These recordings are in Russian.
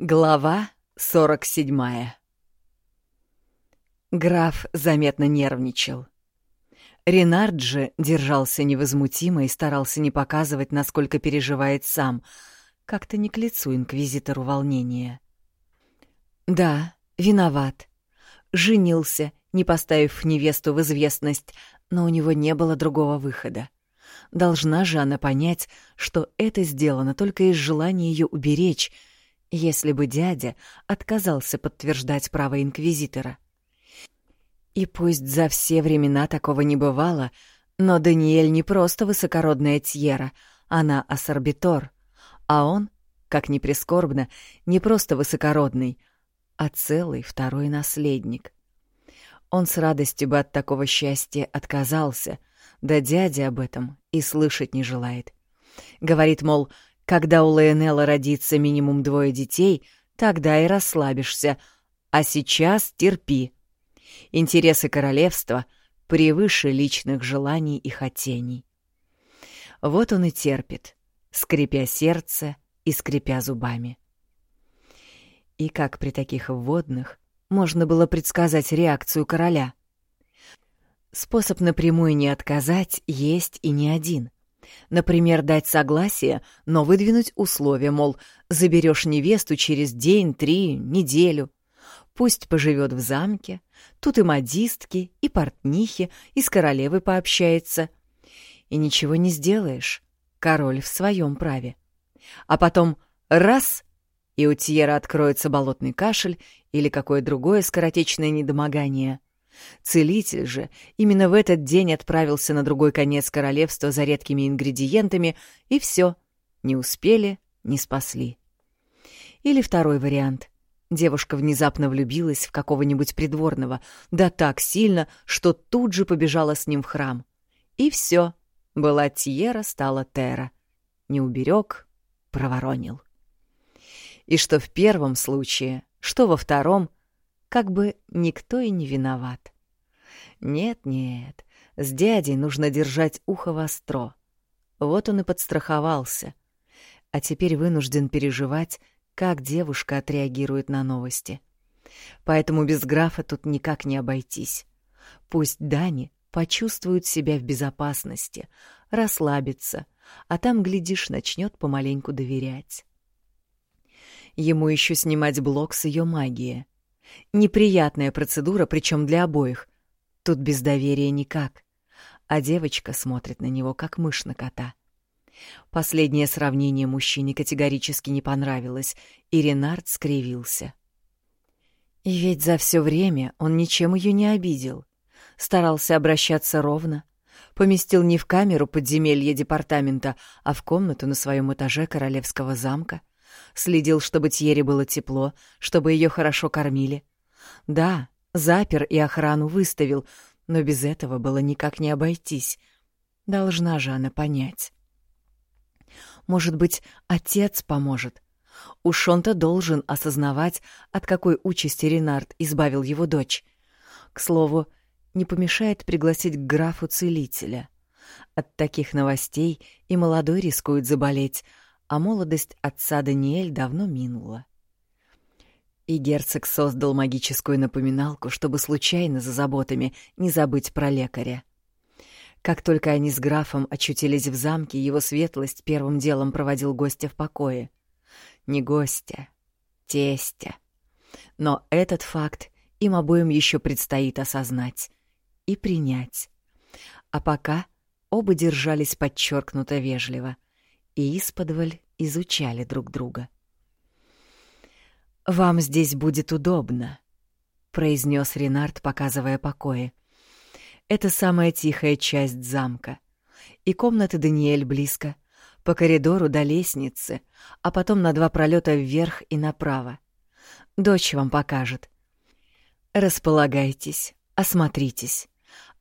Глава 47 Граф заметно нервничал. Ренард же держался невозмутимо и старался не показывать, насколько переживает сам. Как-то не к лицу инквизитору волнения. Да, виноват. Женился, не поставив невесту в известность, но у него не было другого выхода. Должна же она понять, что это сделано только из желания ее уберечь — если бы дядя отказался подтверждать право инквизитора. И пусть за все времена такого не бывало, но Даниэль не просто высокородная Тьера, она ассорбитор, а он, как ни прискорбно, не просто высокородный, а целый второй наследник. Он с радостью бы от такого счастья отказался, да дядя об этом и слышать не желает. Говорит, мол, когда у Лайонелла родится минимум двое детей, тогда и расслабишься. А сейчас терпи. Интересы королевства превыше личных желаний и хотений. Вот он и терпит, скрипя сердце и скрипя зубами. И как при таких вводных можно было предсказать реакцию короля? Способ напрямую не отказать есть и не один — Например, дать согласие, но выдвинуть условия, мол, заберешь невесту через день, три, неделю. Пусть поживет в замке, тут и модистки, и портнихи, и с королевой пообщается. И ничего не сделаешь, король в своем праве. А потом раз — и у Тьера откроется болотный кашель или какое другое скоротечное недомогание — Целитель же именно в этот день отправился на другой конец королевства за редкими ингредиентами, и все, не успели, не спасли. Или второй вариант. Девушка внезапно влюбилась в какого-нибудь придворного, да так сильно, что тут же побежала с ним в храм. И все, была Тьера, стала Тера. Не уберег, проворонил. И что в первом случае, что во втором — как бы никто и не виноват. Нет-нет, с дядей нужно держать ухо востро. Вот он и подстраховался. А теперь вынужден переживать, как девушка отреагирует на новости. Поэтому без графа тут никак не обойтись. Пусть Дани почувствует себя в безопасности, расслабится, а там, глядишь, начнет помаленьку доверять. Ему еще снимать блок с ее магией. Неприятная процедура, причем для обоих. Тут без доверия никак. А девочка смотрит на него, как мышь на кота. Последнее сравнение мужчине категорически не понравилось, и Ренард скривился. И ведь за все время он ничем ее не обидел. Старался обращаться ровно. Поместил не в камеру подземелья департамента, а в комнату на своем этаже королевского замка следил, чтобы Тьере было тепло, чтобы ее хорошо кормили. Да, запер и охрану выставил, но без этого было никак не обойтись. Должна же она понять. Может быть, отец поможет. Уж он-то должен осознавать, от какой участи Ренард избавил его дочь. К слову, не помешает пригласить к графу целителя. От таких новостей и молодой рискует заболеть, а молодость отца Даниэль давно минула. И герцог создал магическую напоминалку, чтобы случайно за заботами не забыть про лекаря. Как только они с графом очутились в замке, его светлость первым делом проводил гостя в покое. Не гостя, тестя. Но этот факт им обоим еще предстоит осознать и принять. А пока оба держались подчеркнуто вежливо — и исподволь изучали друг друга. «Вам здесь будет удобно», — произнес Ренард, показывая покои. «Это самая тихая часть замка. И комнаты Даниэль близко, по коридору до лестницы, а потом на два пролета вверх и направо. Дочь вам покажет. Располагайтесь, осмотритесь,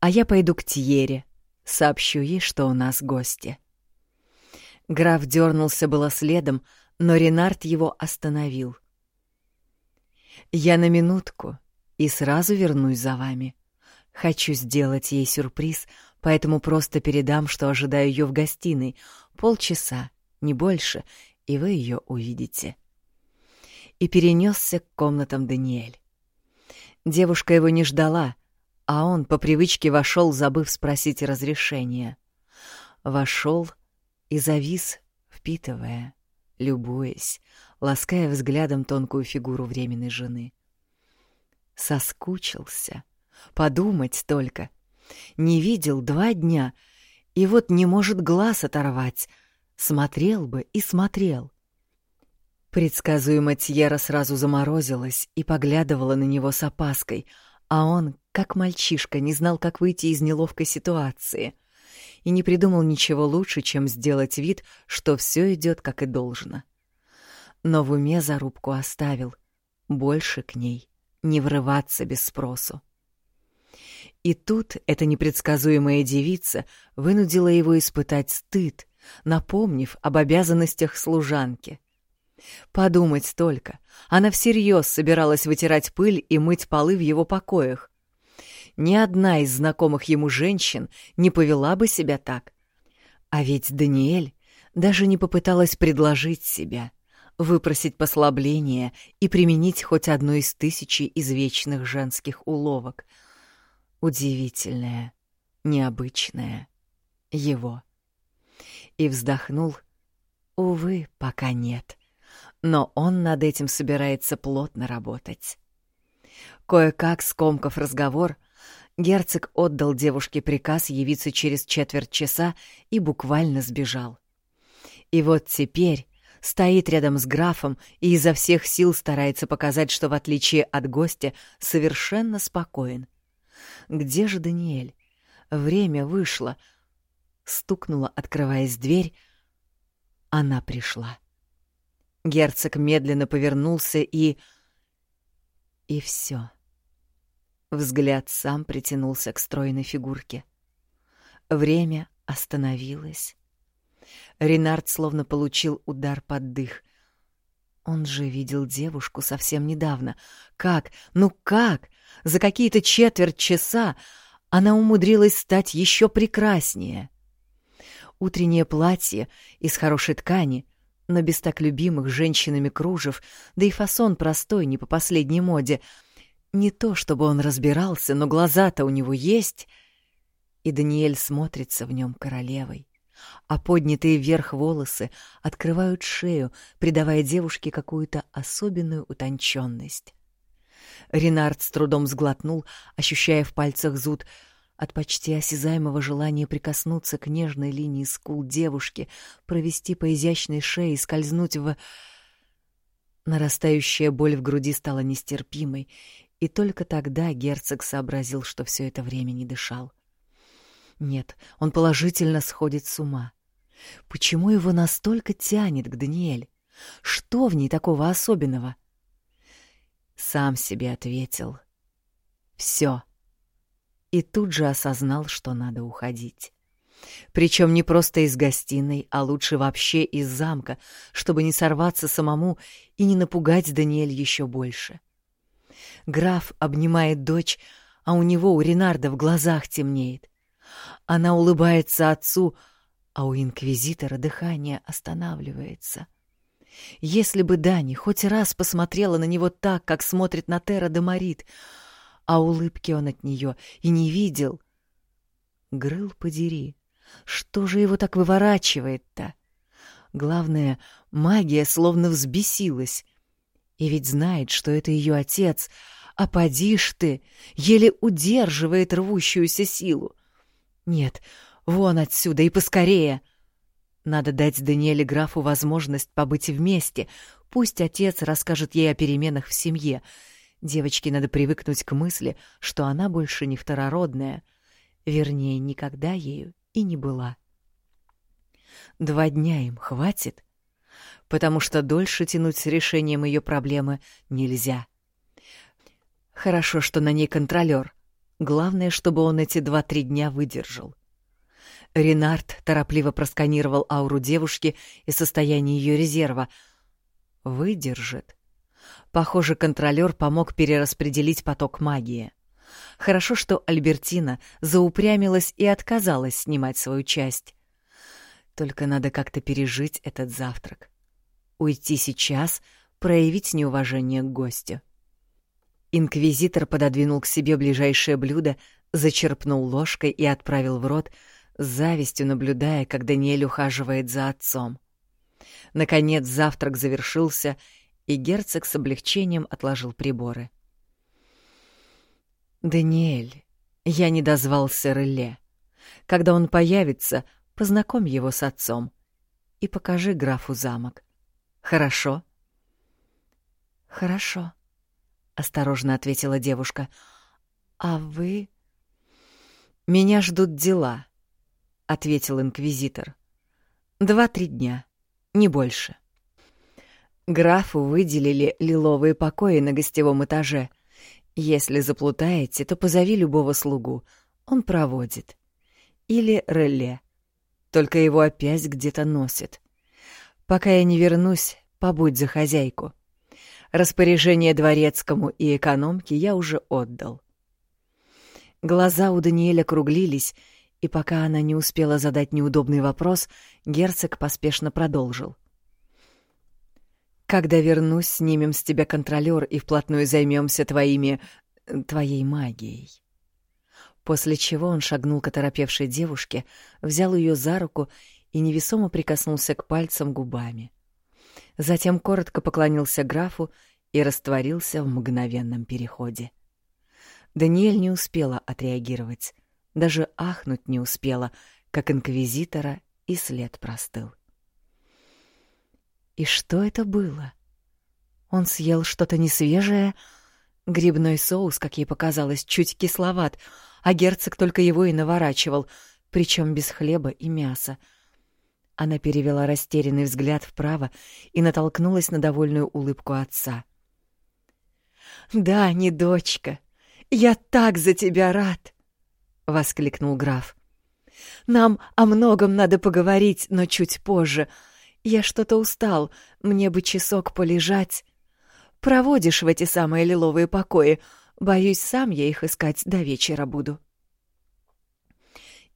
а я пойду к Тьере, сообщу ей, что у нас гости». Граф дернулся было следом, но Ренард его остановил. «Я на минутку и сразу вернусь за вами. Хочу сделать ей сюрприз, поэтому просто передам, что ожидаю ее в гостиной. Полчаса, не больше, и вы ее увидите». и перенесся к комнатам Даниэль. Девушка его не ждала, а он по привычке вошел, забыв спросить разрешения. Вошел и завис, впитывая, любуясь, лаская взглядом тонкую фигуру временной жены. Соскучился. Подумать только. Не видел два дня, и вот не может глаз оторвать. Смотрел бы и смотрел. Предсказуемо Тьера сразу заморозилась и поглядывала на него с опаской, а он, как мальчишка, не знал, как выйти из неловкой ситуации и не придумал ничего лучше, чем сделать вид, что все идет как и должно. Но в уме зарубку оставил. Больше к ней не врываться без спросу. И тут эта непредсказуемая девица вынудила его испытать стыд, напомнив об обязанностях служанки — Подумать только, она всерьез собиралась вытирать пыль и мыть полы в его покоях. Ни одна из знакомых ему женщин не повела бы себя так. А ведь Даниэль даже не попыталась предложить себя, выпросить послабление и применить хоть одну из тысячи извечных женских уловок. Удивительное, необычное. Его. И вздохнул. Увы, пока нет но он над этим собирается плотно работать. Кое-как, скомкав разговор, герцог отдал девушке приказ явиться через четверть часа и буквально сбежал. И вот теперь стоит рядом с графом и изо всех сил старается показать, что в отличие от гостя совершенно спокоен. Где же Даниэль? Время вышло. Стукнула, открываясь дверь. Она пришла. Герцог медленно повернулся и... И все. Взгляд сам притянулся к стройной фигурке. Время остановилось. Ренард словно получил удар под дых. Он же видел девушку совсем недавно. Как? Ну как? За какие-то четверть часа она умудрилась стать еще прекраснее. Утреннее платье из хорошей ткани — но без так любимых женщинами кружев, да и фасон простой, не по последней моде. Не то, чтобы он разбирался, но глаза-то у него есть. И Даниэль смотрится в нем королевой, а поднятые вверх волосы открывают шею, придавая девушке какую-то особенную утонченность. Ренард с трудом сглотнул, ощущая в пальцах зуд — от почти осязаемого желания прикоснуться к нежной линии скул девушки, провести по изящной шее и скользнуть в... Нарастающая боль в груди стала нестерпимой, и только тогда герцог сообразил, что все это время не дышал. Нет, он положительно сходит с ума. Почему его настолько тянет к Даниэль? Что в ней такого особенного? Сам себе ответил. Все и тут же осознал, что надо уходить. Причем не просто из гостиной, а лучше вообще из замка, чтобы не сорваться самому и не напугать Даниэль еще больше. Граф обнимает дочь, а у него, у Ренарда, в глазах темнеет. Она улыбается отцу, а у инквизитора дыхание останавливается. Если бы Дани хоть раз посмотрела на него так, как смотрит на Терра де Марит, а улыбки он от нее и не видел. Грыл подери, что же его так выворачивает-то? Главное, магия словно взбесилась. И ведь знает, что это ее отец, а поди ты, еле удерживает рвущуюся силу. Нет, вон отсюда и поскорее. Надо дать Даниэле графу возможность побыть вместе. Пусть отец расскажет ей о переменах в семье — Девочке надо привыкнуть к мысли, что она больше не второродная, вернее, никогда ею и не была. Два дня им хватит, потому что дольше тянуть с решением ее проблемы нельзя. Хорошо, что на ней контролер. Главное, чтобы он эти два-три дня выдержал. Ренард торопливо просканировал ауру девушки и состояние ее резерва. Выдержит. Похоже, контролер помог перераспределить поток магии. Хорошо, что Альбертина заупрямилась и отказалась снимать свою часть. Только надо как-то пережить этот завтрак. Уйти сейчас, проявить неуважение к гостю. Инквизитор пододвинул к себе ближайшее блюдо, зачерпнул ложкой и отправил в рот, с завистью наблюдая, как Даниэль ухаживает за отцом. Наконец завтрак завершился, и герцог с облегчением отложил приборы. «Даниэль, я не дозвался Реле. Когда он появится, познакомь его с отцом и покажи графу замок. Хорошо?» «Хорошо», — осторожно ответила девушка. «А вы...» «Меня ждут дела», — ответил инквизитор. «Два-три дня, не больше». Графу выделили лиловые покои на гостевом этаже. Если заплутаете, то позови любого слугу, он проводит. Или реле. Только его опять где-то носит. Пока я не вернусь, побудь за хозяйку. Распоряжение дворецкому и экономке я уже отдал. Глаза у Даниэля круглились, и пока она не успела задать неудобный вопрос, герцог поспешно продолжил. «Когда вернусь, снимем с тебя контролёр и вплотную займемся твоими... твоей магией». После чего он шагнул к оторопевшей девушке, взял ее за руку и невесомо прикоснулся к пальцам губами. Затем коротко поклонился графу и растворился в мгновенном переходе. Даниэль не успела отреагировать, даже ахнуть не успела, как инквизитора и след простыл. И что это было? Он съел что-то несвежее, грибной соус, как ей показалось, чуть кисловат, а герцог только его и наворачивал, причем без хлеба и мяса — она перевела растерянный взгляд вправо и натолкнулась на довольную улыбку отца. «Да, не дочка, я так за тебя рад!» — воскликнул граф. «Нам о многом надо поговорить, но чуть позже. Я что-то устал, мне бы часок полежать. Проводишь в эти самые лиловые покои. Боюсь, сам я их искать до вечера буду».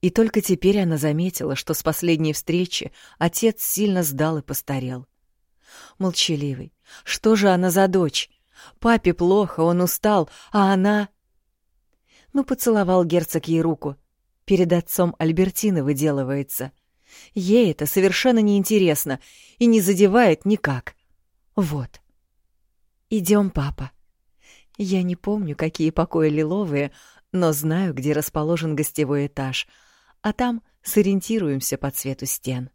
И только теперь она заметила, что с последней встречи отец сильно сдал и постарел. Молчаливый. Что же она за дочь? Папе плохо, он устал, а она... Ну, поцеловал герцог ей руку. Перед отцом Альбертина выделывается. Ей это совершенно неинтересно и не задевает никак. Вот. Идем, папа. Я не помню, какие покои лиловые, но знаю, где расположен гостевой этаж — а там сориентируемся по цвету стен.